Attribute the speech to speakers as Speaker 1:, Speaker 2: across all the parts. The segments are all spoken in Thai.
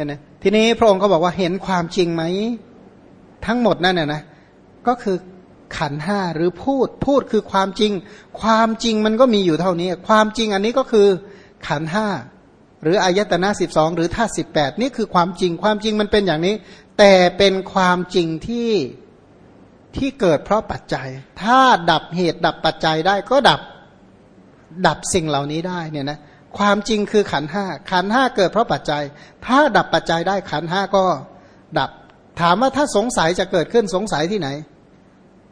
Speaker 1: เนี่ยนะทีนี้พระองค์ก็บอกว่าเห็นความจริงไหม ทั้งหมดนั่นน่ยนะก็คือขันห้าหรือพูดพูดคือความจริง ความจริงมันก็มีอยู่เท่านี้ ความจริงอันนี้ก็คือขันห้าหรืออายตนะสิบสองหรือท่าสิบแปดนี่คือความจริงความจริงมันเป็นอย่างนี้ แต่เป็นความจริงที่ที่เกิดเพราะปัจจัย ถ้าดับเหตุดับปัจจัยได้ก็ดับดับสิ่งเหล่านี้ได้เนี่ยนะ ความจริงคือขันห้าขันห้าเกิดเพราะปัจจัย ถ้าดับปัจจัยได้ขันห้าก็ดับ ถามว่าถ้าสงสัยจะเกิดขึ้นสงสัยที่ไหน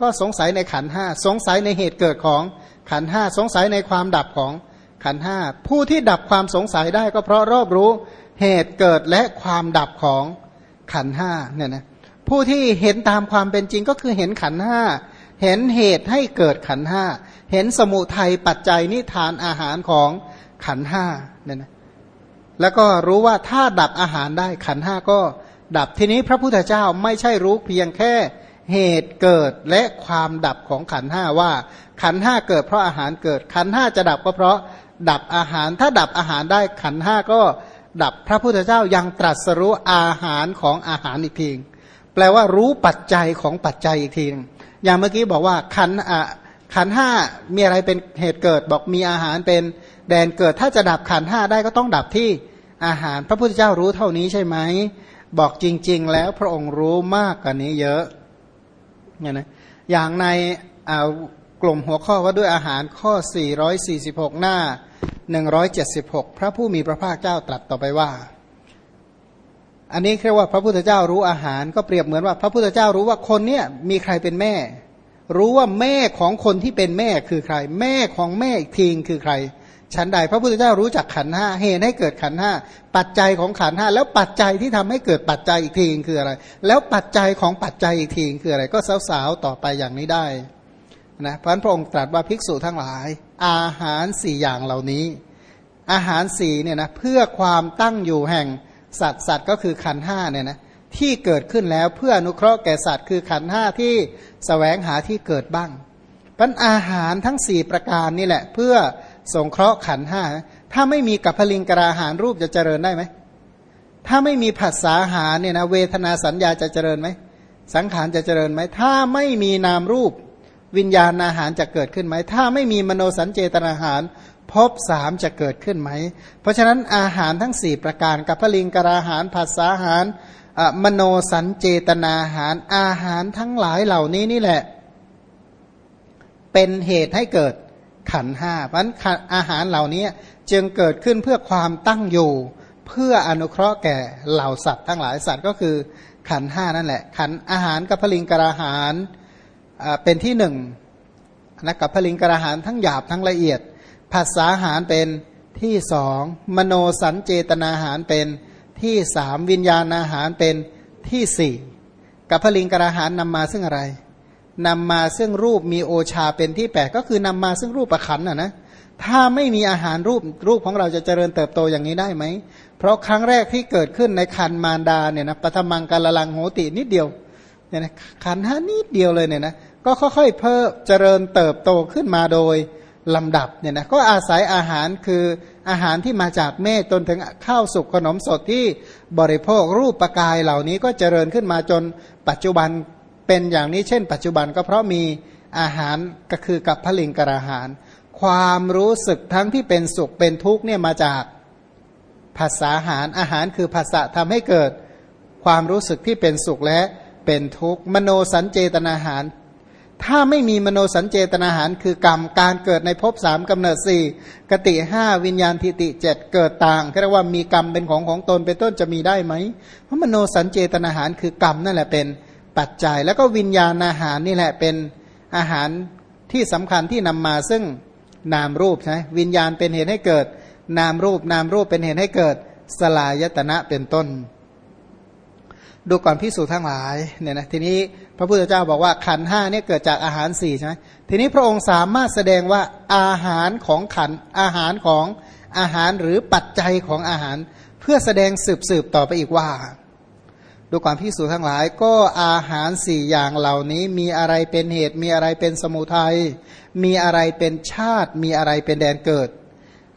Speaker 1: ก็สงสัยในขันห้าสงสัยในเหตุเกิดของขันห้าสงสัยในความดับของขันห้าผู้ที่ดับความสงสัยได้ก็เพราะรอบรู้เหตุเกิดและความดับของขันห้าเนี่ยนะผู้ที่เห็นตามความเป็นจริงก็คือเห็นขันห้าเห็นเหตุให้เกิดขันห้าเห็นสมุทัยปัจจัยนิทานอาหารของ ขันห้าเนี่ยนะแล้วก็รู้ว่าถ้าดับอาหารได้ขันห้าก็ดับทีนี้พระพุทธเจ้าไม่ใช่รู้เพียงแค่เหตุเกิดและความดับของขันห้าว่า ขันห้าเกิดเพราะอาหารเกิด ขันห้าจะดับก็เพราะดับอาหารถ้าดับอาหารได้ขันห้าก็ดับพระพุทธเจ้ายังตรัสรู้อาหารของอาหารอีกทีแปลว่ารู้ปัจจัยของปัจจัยอีกทีอย่างเมื่อกี้บอกว่าขันขันห้ามีอะไรเป็นเหตุเกิดบอกมีอาหารเป็น แดนเกิดถ้าจะดับขันห้าได้ก็ต้องดับที่อาหาร พระพุทธเจ้ารู้เท่านี้ใช่ไหม บอกจริง ๆ แล้วพระองค์รู้มากกว่านี้เยอะเนี่ยนะอย่างในกลุ่มหัวข้อว่าด้วยอาหารข้อ 446 หน้า 176 พระผู้มีพระภาคเจ้าตรัสต่อไปว่า อันนี้เรียกว่าพระพุทธเจ้ารู้อาหารก็เปรียบเหมือนว่า พระพุทธเจ้ารู้ว่าคนเนี้ยมีใครเป็นแม่ รู้ว่าแม่ของคนที่เป็นแม่คือใคร แม่ของแม่อีกทีคือใคร ฉันใดพระพุทธเจ้ารู้จักขันห้าเหตุให้เกิดขันห้าปัจจัยของขันห้าแล้วปัจจัยที่ทำให้เกิดปัจจัยอีกทีคืออะไร แล้วปัจจัยของปัจจัยอีกทีคืออะไร ก็สาวๆต่อไปอย่างนี้ได้นะพระพระองค์ตรัสว่าภิกษุทั้งหลาย อาหารสี่อย่างเหล่านี้ อาหารสี่เนี่ยนะเพื่อความตั้งอยู่แห่งสัตว์สัตว์ก็คือขันห้าเนี่ยนะที่เกิดขึ้นแล้วเพื่ออนุเคราะห์แก่สัตว์คือขันห้าที่สแสวงหาที่เกิดบ้างพันอาหารทั้งสี่ประการนี่แหละเพื่อ สงเคราะห์ขันห้าถ้าไม่มีกับพลิงกราหารรูปจะเจริญได้ไหมถ้าไม่มีผัสสาหารเนี่ยนะเวทนาสัญญาจะเจริญไหมสังขารจะเจริญไหมถ้าไม่มีนามรูปวิญญาณอาหารจะเกิดขึ้นไหม ถ้าไม่มีมโนสัญเจตนาหารพบสามจะเกิดขึ้นไหม เพราะฉะนั้นอาหารทั้งสี่ประการกับพลิงกราหารผัสสาหารมโนสัญเจตนาหารอาหารทั้งหลายเหล่านี้นี่แหละ เป็นเหตุให้เกิด ขันห้าเพราะอาหารเหล่านี้จึงเกิดขึ้นเพื่อความตั้งอยู่ เพื่ออนุเคราะห์แก่เหล่าสัตว์ทั้งหลายสัตว์ก็คือขันห้านั่นแหละ ขันอาหารกับพลิงกระหารเป็นที่หนึ่งนะกับพลิงกระหารทั้งหยาบทั้งละเอียด ภาษาหารเป็นที่สองมโนสัญเจตนาหารเป็นที่สามวิญญาณอาหารเป็นที่สี่กับพลิงกระหารนำมาซึ่งอะไร นำมาซึ่งรูปมีโอชาเป็นที่แปดก็คือนำมาซึ่งรูปประคันนะนะถ้าไม่มีอาหารรูปรูปของเราจะเจริญเติบโตอย่างนี้ได้ไหม เพราะครั้งแรกที่เกิดขึ้นในคันมารดาเนี่ยนะปฐมังกาลลังโหตินิดเดียวเนี่ยนะขันห้านิดเดียวเลยเนี่ยนะก็ค่อยๆเพิ่มเจริญเติบโตขึ้นมาโดยลำดับเนี่ยนะก็อาศัยอาหารคืออาหารที่มาจากแม่จนถึงข้าวสุกขนมสดที่บริโภครูปประกายเหล่านี้ก็เจริญขึ้นมาจนปัจจุบัน เป็นอย่างนี้เช่น ปัจจุบันก็เพราะมีอาหารก็คือกับพลิงกระหาร ความรู้สึกทั้งที่เป็นสุขเป็นทุกข์เนี่ยมาจากภาษาอาหารอาหารคือภาษาทำให้เกิดความรู้สึกที่เป็นสุขและเป็นทุกข์มโนสัญเจตนาหาร ถ้าไม่มีมโนสัญเจตนาหาร คือกรรมการเกิดในภพสามกำเนิดสี่กติห้าวิญญาณทิติเจ็ดเกิดต่างเรียกว่ามีกรรมเป็นของของตนเป็นต้นจะมีได้ไหมเพราะมโนสัญเจตนาหารคือกรรมนั่นแหละเป็น ปัจจัย แล้วก็วิญญาณอาหารนี่แหละเป็นอาหารที่สำคัญที่นำมาซึ่งนามรูปใช่วิญญาณเป็นเหตุให้เกิด นามรูปนามรูปเป็นเหตุให้เกิดสลายตนะเป็นต้น ดูก่อนพิสูจน์ทั้งหลายเนี่ยนะทีนี้พระพุทธเจ้าบอกว่าขันห้าเนี่ยเกิดจากอาหารสี่ใช่ไหมทีนี้พระองค์สามารถแสดงว่าอาหารของขันอาหารของอาหารหรือปัจจัยของอาหาร เพื่อแสดงสืบสืบต่อไปอีกว่า ดูความพิสูจทั้งหลาย ก็อาหารสี่อย่างเหล่านี้ มีอะไรเป็นเหตุ มีอะไรเป็นสมุทัย มีอะไรเป็นชาติ มีอะไรเป็นแดนเกิด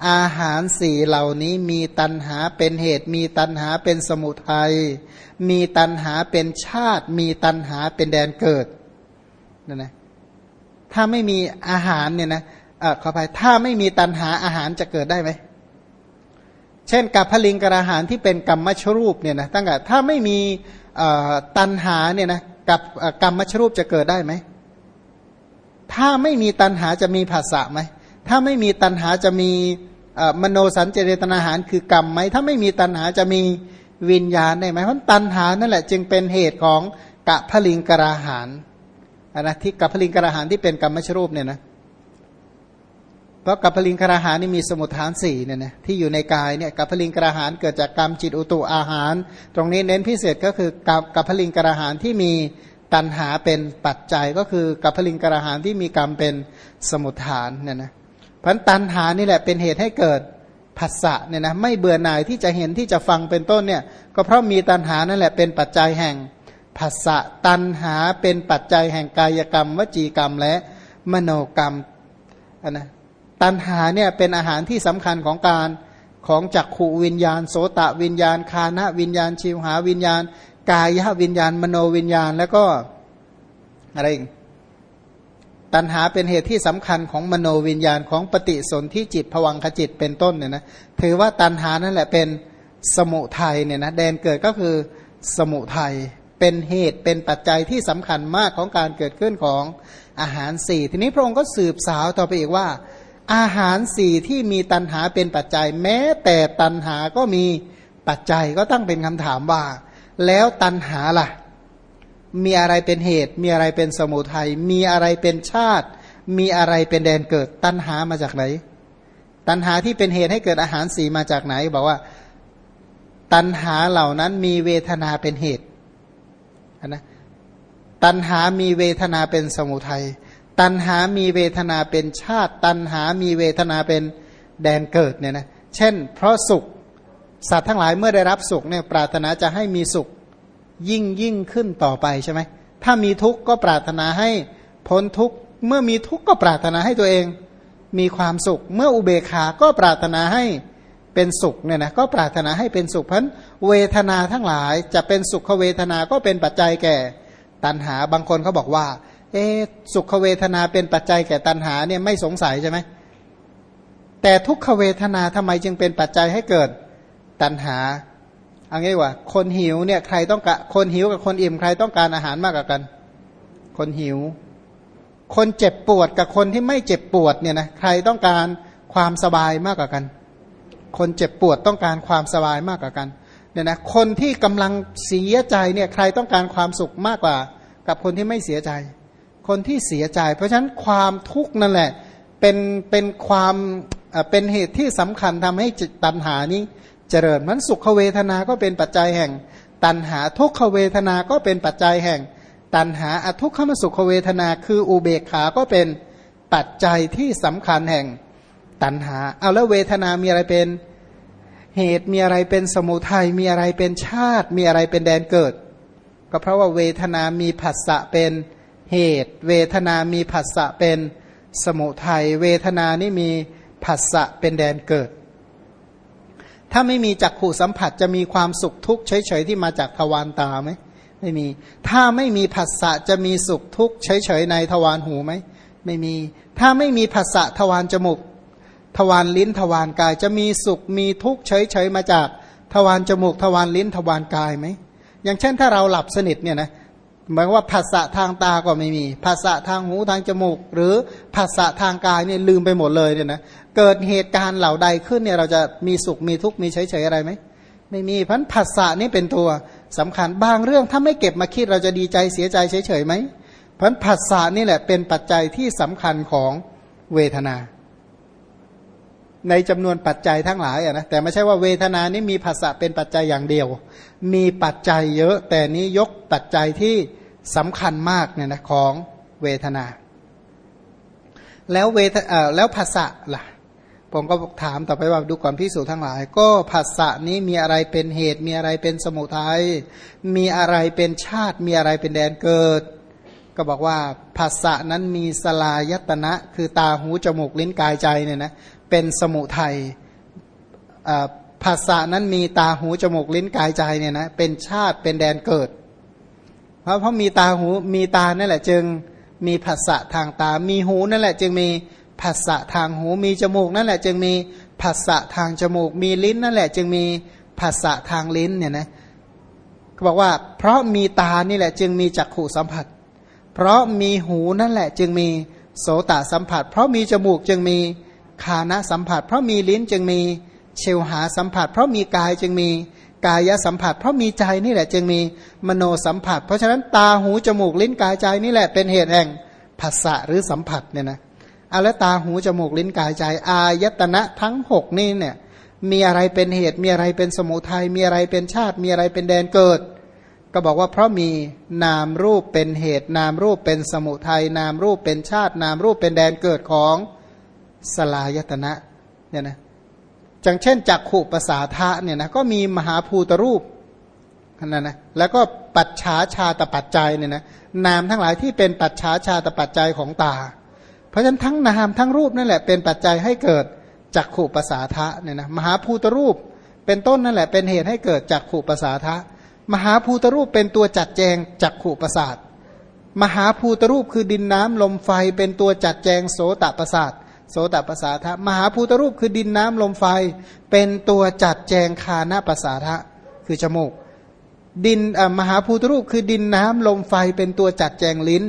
Speaker 1: อาหารสี่เหล่านี้มีตันหาเป็นเหตุ มีตันหาเป็นสมุทัย มีตันหาเป็นชาติ มีตันหาเป็นแดนเกิดนั่นนะถ้าไม่มีอาหารเนี่ยนะเออขออภัยถ้าไม่มีตันหาอาหารจะเกิดได้ไหม เช่นกับพลิงกระหารที่เป็นกรรมชรูปเนี่ยนะตั้งแต่ถ้าไม่มีตันหาเนี่ยนะกับกรรมชรูปจะเกิดได้ไหมถ้าไม่มีตันหาจะมีภาษาไหมถ้าไม่มีตันหาจะมีมโนสัญเจตนาหารคือกรรมไหมถ้าไม่มีตันหาจะมีวิญญาณได้ไหมเพราะตันหานั่นแหละจึงเป็นเหตุของกะพลิงกระหารนะที่กับพลิงกระหารที่เป็นกรรมชรูปเนี่ยนะ เพราะกับพลิงกระหานี่มีสมุทฐานสี่เนี่ยนะที่อยู่ในกายเนี่ยกับพลิงกระหารเกิดจากกรรมจิตอุตุอาหาร ตรงนี้เน้นพิเศษก็คือกับกับพลิงกระหารที่มีตันหาเป็นปัจจัยก็คือกับพลิงกระหารที่มีกรรมเป็นสมุทฐานเนี่ยนะพันตันหานี่แหละเป็นเหตุให้เกิดผัสสะเนี่ยนะไม่เบื่อหน่ายที่จะเห็นที่จะฟังเป็นต้นเนี่ยก็เพราะมีตันหานั่นแหละเป็นปัจจัยแห่งผัสสะตันหาเป็นปัจจัยแห่งกายกรรม วจีกรรมและมโนกรรมนนะ ตันหาเนี่ยเป็นอาหารที่สำคัญของการของจักขูวิญญาณ โสตะวิญญาณ คานะวิญญาณ ชิวหาวิญญาณ กายวิญญาณ มโนวิญญาณ แล้วก็อะไรอีกตัณหาเป็นเหตุที่สำคัญของมโนวิญญาณของปฏิสนธิจิตผวังขจิตเป็นต้นเนี่ยนะถือว่าตัณหานั่นแหละเป็นสมุทัยเนี่ยนะแดนเกิดก็คือสมุทัยเป็นเหตุเป็นปัจจัยที่สำคัญมากของการเกิดขึ้นของอาหารสี่ทีนี้พระองค์ก็สืบสาวต่อไปอีกว่า อาหารสี่ที่มีตัณหาเป็นปัจจัย แม้แต่ตัณหาก็มีปัจจัยก็ตั้งเป็นคำถามว่า แล้วตัณหาล่ะ มีอะไรเป็นเหตุ มีอะไรเป็นสมุทัยมีอะไรเป็นชาติ มีอะไรเป็นแดนเกิด ตัณหามาจากไหน ตัณหาที่เป็นเหตุให้เกิดอาหารสีมาจากไหน บอกว่า ตัณหาเหล่านั้นมีเวทนาเป็นเหตุนะตัณหามีเวทนาเป็นสมุทัย ตัณหามีเวทนาเป็นชาติ ตัณหามีเวทนาเป็นแดนเกิดเนี่ยนะเช่น เพราะสุขสัตว์ทั้งหลายเมื่อได้รับสุขเนี่ยปรารถนาจะให้มีสุขยิ่งยิ่งขึ้นต่อไปใช่ไหมถ้ามีทุกข์ก็ปรารถนาให้พ้นทุกข์เมื่อมีทุกข์ก็ปรารถนาให้ตัวเอง มีความสุข เมื่ออุเบกขาก็ปรารถนาให้เป็นสุขเนี่ยนะก็ปรารถนาให้เป็นสุขเพราะเวทนาทั้งหลายจะเป็นสุขเวทนาก็เป็นปัจจัยแก่ ตัณหาบางคนเขาบอกว่า เอสุขเวทนาเป็นปัจจัยแก่ตัณหาเนี่ยไม่สงสัยใช่ไหมแต่ทุกขเวทนาทำไมจึงเป็นปัจจัยให้เกิดตัณหาเอางี้ว่าคนหิวเนี่ยใครต้องการคนหิวกับคนอิ่มใครต้องการอาหารมากกว่ากัน คนหิว คนเจ็บปวดกับคนที่ไม่เจ็บปวดเนี่ยนะใครต้องการความสบายมากกว่ากัน คนเจ็บปวดต้องการความสบายมากกว่ากันเนี่ยนะคนที่กำลังเสียใจเนี่ยใครต้องการความสุขมากกว่า กับคนที่ไม่เสียใจ คนที่เสียใจ เพราะฉะนั้นความทุกข์นั่นแหละเป็นเป็นความเป็นเหตุที่สำคัญทำให้จิตตัณหานี้เจริญมันสุขเวทนาก็เป็นปัจจัยแห่ง ตันหาทุกขเวทนาก็เป็นปัจจัยแห่ง ตันหาอทุกขมสุขเวทนา คืออุเบกขาก็เป็นปัจจัยที่สำคัญแห่งตันหาเอาแล้วเวทนามีอะไรเป็นเหตุมีอะไรเป็นสมุทัยมีอะไรเป็นชาติ มีอะไรเป็นแดนเกิด ก็เพราะว่าเวทนามีผัสสะเป็น เหตุ เวทนามีผัสสะเป็นสมุทัยเวทนานี่มีผัสสะเป็นแดนเกิด ถ้าไม่มีจักขู่สัมผัสจะมีความสุขทุกข์เฉยๆที่มาจากทวารตาไหมไม่มี ถ้าไม่มีผัสสะจะมีสุขทุกข์เฉยๆในทวารหูไหมไม่มี ถ้าไม่มีผัสสะทวารจมูก ทวารลิ้นทวารกาย จะมีสุขมีทุกข์เฉยๆมาจากทวารจมูกทวารลิ้นทวารกายไหมอย่างเช่นถ้าเราหลับสนิทเนี่ยนะ หมายว่าภาษะทางตาก็ไม่มี ภาษะทางหูทางจมูก หรือภาษะทางกายเนี่ยลืมไปหมดเลยเนี่ยนะเกิดเหตุการณ์เหล่าใดขึ้นเนี่ยเราจะมีสุขมีทุกข์มีเฉยๆอะไรไหมไม่มีพันภาษะนี่เป็นตัวสำคัญบางเรื่องถ้าไม่เก็บมาคิดเราจะดีใจเสียใจเฉยๆไหมพันภาษานี่แหละเป็นปัจจัยที่สำคัญของเวทนา ในจำนวนปัจจัยทั้งหลายอะนะแต่ไม่ใช่ว่าเวทนานี้มีภาษาเป็นปัจจัยอย่างเดียว มีปัจจัยเยอะ แต่นี้ยกปัจจัยที่สำคัญมากเนี่ยนะของเวทนา แล้วเวทแล้วภาษาล่ะผมก็ถามต่อไปว่าดูก่อนพิสูจทั้งหลาย ก็ภาษานี้มีอะไรเป็นเหตุ มีอะไรเป็นสมุทัยมีอะไรเป็นชาติ มีอะไรเป็นแดนเกิด ก็บอกว่าภาษานั้นมีสลายตนะ คือตาหูจมูกลิ้นกายใจเนี่ยนะ เป็นสมุทัยภาษานั้นมีตาหูจมูกลิ้นกายใจเนี่ยนะเป็นชาติเป็นแดนเกิด เพราะเพราะมีตาหูมีตานั่นแหละจึงมีภาษะทางตา มีหูนั่นแหละ จึงมีภาษะทางหู มีจมูกนั่นแหละ จึงมีภาษะทางจมูก มีลิ้นนั่นแหละ จึงมีภาษะทางลิ้นเนี่ยนะเขาบอกว่า เพราะมีตานี่แหละจึงมีจักขู่สัมผัส เพราะมีหูนั่นแหละ จึงมีโสตสัมผัส เพราะมีจมูกจึงมี คานะสัมผัส เพราะมีลิ้นจึงมีเชวหาสัมผัส เพราะมีกายจึงมีกายสัมผัส เพราะมีใจนี่แหละ จึงมีมโนสัมผัส เพราะฉะนั้นตาหูจมูกลิ้นกายใจนี่แหละเป็นเหตุแห่งผัสสะหรือสัมผัสเนี่ยนะเอาแล้วตาหูจมูกลิ้นกายใจ อายตนะทั้งหกนี่เนี่ยมีอะไรเป็นเหตุมีอะไรเป็นสมุทัยมีอะไรเป็นชาติ มีอะไรเป็นแดนเกิด ก็บอกว่าเพราะมีนามรูปเป็นเหตุ นามรูปเป็นสมุทัยนามรูปเป็นชาติ นามรูปเป็นแดนเกิดของ สลายตนะเนี่ยนะจังเช่นจักขุปสาทะเนี่ยนะก็มีมหาภูตรูปนั่นนะแล้วก็ปัจฉาชาตปัจจัยเนี่ยนะนามทั้งหลายที่เป็นปัจฉาชาตปัจจัยของตา เพราะฉะนั้นทั้งนามทั้งรูปนั่นแหละเป็นปัจจัยให้เกิดจักขุปสาทะเนี่ยนะมหาภูตรูปเป็นต้นนั่นแหละเป็นเหตุให้เกิดจักขุปสาทะมหาภูตรูปเป็นตัวจัดแจงจักขุปสาทมหาภูตรูปคือดินน้ำลมไฟเป็นตัวจัดแจงโสตประสาท โสตประสาทะมหาภูตรูปคือดินน้ำลมไฟ เป็นตัวจัดแจงคานาประสาทะคือจมูก ดินมหาภูตรูปคือดินน้ำลมไฟเป็นตัวจัดแจงลิ้น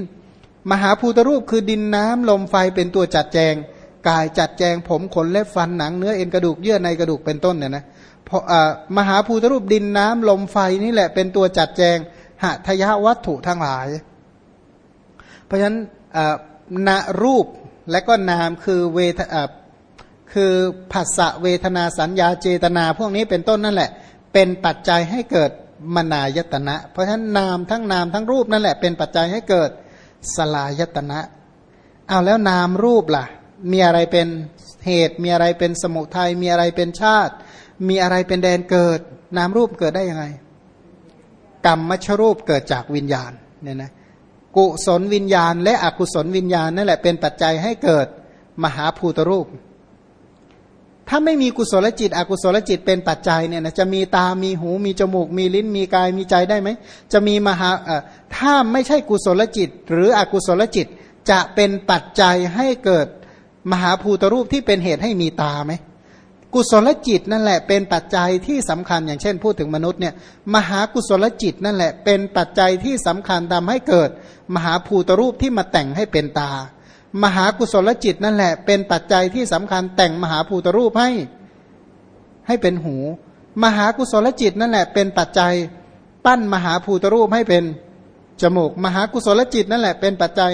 Speaker 1: มหาภูตรูปคือดินน้ำลมไฟเป็นตัวจัดแจง กายจัดแจงผมขนเล็บฟันหนังเนื้อเอ็นกระดูกเยื่อในกระดูกเป็นต้นเนี่ยนะมหาภูตรูปดินน้ำลมไฟนี่แหละเป็นตัวจัดแจงหทยวัตถุทั้งหลาย เพราะฉะนั้นนารูป และก็นามคือเวทคือผัสสะเวทนาสัญญาเจตนา พวกนี้เป็นต้นนั่นแหละ เป็นปัจจัยให้เกิดมนายตนะ เพราะฉะนั้นนามทั้งนามทั้งรูปนั่นแหละเป็นปัจจัยให้เกิดสลายตนะเอาแล้วนามรูปล่ะ มีอะไรเป็นเหตุ มีอะไรเป็นสมุทัยมีอะไรเป็นชาติ มีอะไรเป็นแดนเกิด นามรูปเกิดได้ยังไง กรรมมชรูปเกิดจากวิญญาณเนี่ยนะ กุศลวิญญาณ และอกุศลวิญญาณนั่นแหละเป็นปัจจัยให้เกิดมหาภูตรูป ถ้าไม่มีกุศลจิต อกุศลจิตเป็นปัจจัยเนี่ยนะจะมีตา มีหู มีจมูก มีลิ้น มีกาย มีใจได้ไหม จะมีมหาถ้าไม่ใช่กุศลจิต หรืออกุศลจิตจะเป็นปัจจัยให้เกิดมหาภูตรูปที่เป็นเหตุให้มีตาไหม กุศลจิตนั่นแหละเป็นปัจจัยที่สำคัญอย่างเช่นพูดถึงมนุษย์เนี่ยมหากุศลจิตนั่นแหละเป็นปัจจัยที่สำคัญทำให้เกิด มหาภูตรูปที่มาแต่งให้เป็นตา มหากุศลจิตนั่นแหละ เป็นปัจจัยที่สำคัญแต่งมหาภูตรูปให้ให้เป็นหู มหากุศลจิตนั่นแหละ เป็นปัจจัยปั้นมหาภูตรูปให้เป็นจมูก มหากุศลจิตนั่นแหละเป็นปัจจัย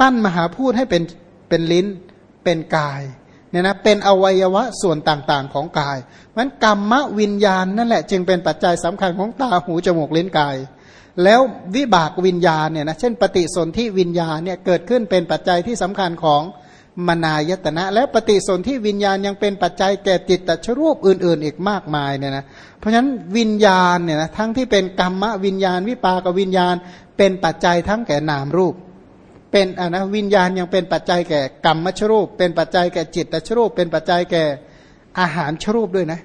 Speaker 1: ปั้นมหาพูดให้เป็นเป็นลิ้นเป็นกาย เนี่ยนะเป็นอวัยวะส่วนต่างๆของกายมันกรรมวิญญาณนั่นแหละ จึงเป็นปัจจัยสำคัญของตาหูจมูกลิ้นกาย แล้ววิบากวิญญาณเนี่ยนะเช่น ปฏิสนธิวิญญาณเนี่ยเกิดขึ้นเป็นปัจจัยที่สำคัญของมนายตนะ และปฏิสนธิวิญญาณยังเป็นปัจจัยแก่จิตตชรูปอื่นๆ อีกมากมายเนี่ยนะเพราะฉะนั้นวิญญาณเนี่ยนะทั้งที่เป็นกรรมวิญญาณ วิปากวิญญาณ เป็นปัจจัยทั้งแก่นามรูป เป็นอะนะวิญญาณยังเป็นปัจจัยแก่กรรมมชรูป เป็นปัจจัยแก่จิตตชรูป เป็นปัจจัยแก่อาหารชรูปด้วยนะ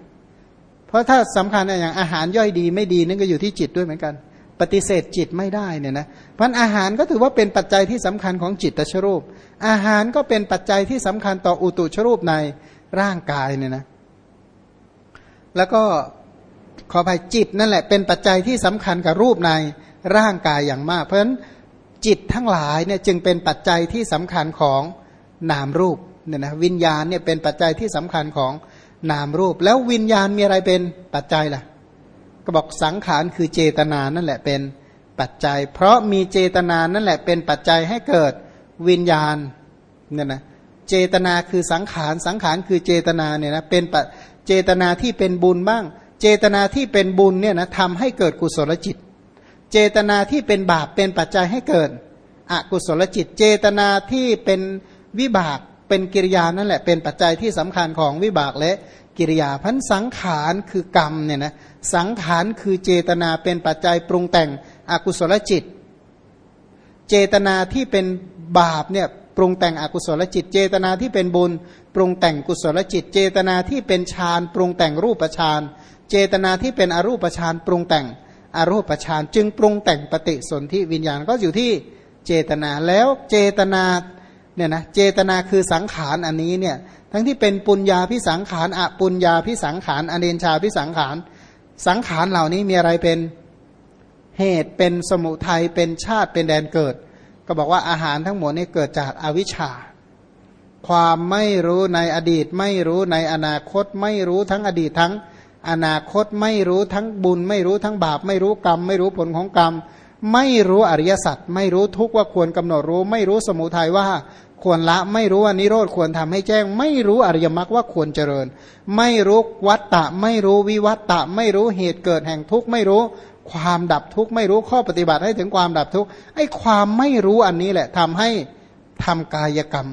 Speaker 1: เพราะถ้าสำคัญอย่างอาหารย่อยดีไม่ดีนั่นก็อยู่ที่จิตด้วยเหมือนกัน ปฏิเสธจิตไม่ได้เนี่ยนะเพราะอาหารก็ถือว่าเป็นปัจจัยที่สำคัญของจิตตชรูป อาหารก็เป็นปัจจัยที่สำคัญต่ออุตุชรูปในร่างกายเนี่ยนะ แล้วก็ขอภัยจิตนั่นแหละเป็นปัจจัยที่สำคัญกับรูปในร่างกายอย่างมาก เพราะฉะนั้น จิตทั้งหลายเนี่ยจึงเป็นปัจจัยที่สำคัญของนามรูปเนี่ยนะวิญญาณเนี่ยเป็นปัจจัยที่สำคัญของนามรูป แล้ววิญญาณมีอะไรเป็นปัจจัยล่ะก็บอกสังขารคือเจตนานั่นแหละเป็นปัจจัย เพราะมีเจตนานั่นแหละเป็นปัจจัยให้เกิดวิญญาณเนี่ยนะเจตนาคือสังขารสังขารคือเจตนาเนี่ยนะเป็นเจตนาที่เป็นบุญบ้าง เจตนาที่เป็นบุญเนี่ยนะทำให้เกิดกุศลจิต เจตนาที่เป็นบาปเป็นปัจจัยให้เกิดอกุศลจิต เจตนาที่เป็นวิบากเป็นกิริยานั่นแหละเป็นปัจจัยที่สำคัญของวิบากและกิริยาพันสังขารคือกรรมเนี่ยนะสังขารคือเจตนาเป็นปัจจัยปรุงแต่งอกุศลจิต เจตนาที่เป็นบาปเนี่ยปรุงแต่งอกุศลจิต เจตนาที่เป็นบุญ ปรุงแต่งกุศลจิต เจตนาที่เป็นฌานปรุงแต่งรูปฌานเจตนาที่เป็นอรูปฌานปรุงแต่ง อรูปฌานจึงปรุงแต่งปฏิสนธิวิญญาณก็อยู่ที่เจตนาแล้วเจตนาเนี่ยนะเจตนาคือสังขารอันนี้เนี่ยทั้งที่เป็นปุญญาพิสังขารอปุญญาพิสังขารอเนชาพิสังขารสังขารเหล่านี้มีอะไรเป็นเหตุเป็นสมุทัยเป็นชาติเป็นแดนเกิด ก็บอกว่าอาหารทั้งหมดนี้เกิดจากอวิชชา ความไม่รู้ในอดีต ไม่รู้ในอนาคต ไม่รู้ทั้งอดีตทั้ง อนาคตไม่รู้ทั้งบุญ ไม่รู้ทั้งบาป ไม่รู้กรรม ไม่รู้ผลของกรรม ไม่รู้อริยสัจไม่รู้ทุกว่าควรกำหนดรู้ ไม่รู้สมุทัยว่าควรละ ไม่รู้ว่านิโรธควรทำให้แจ้ง ไม่รู้อริยมรรคว่าควรเจริญ ไม่รู้วัตตะ ไม่รู้วิวัตตะ ไม่รู้เหตุเกิดแห่งทุกข์ไม่รู้ความดับทุกข์ไม่รู้ข้อปฏิบัติให้ถึงความดับทุกข์ไอ้ความไม่รู้อันนี้แหละทำให้ทำกายกรรม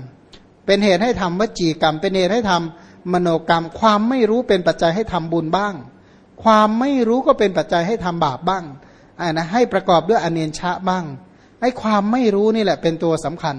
Speaker 1: เป็นเหตุให้ทำวจีกรรม เป็นเหตุให้ทำ มโนกรรม ความไม่รู้เป็นปัจจัยให้ทำบุญบ้าง ความไม่รู้ก็เป็นปัจจัยให้ทำบาปบ้างอ่านะให้ประกอบด้วยอเนญชะบ้างไอ้ความไม่รู้นี่แหละเป็นตัวสำคัญ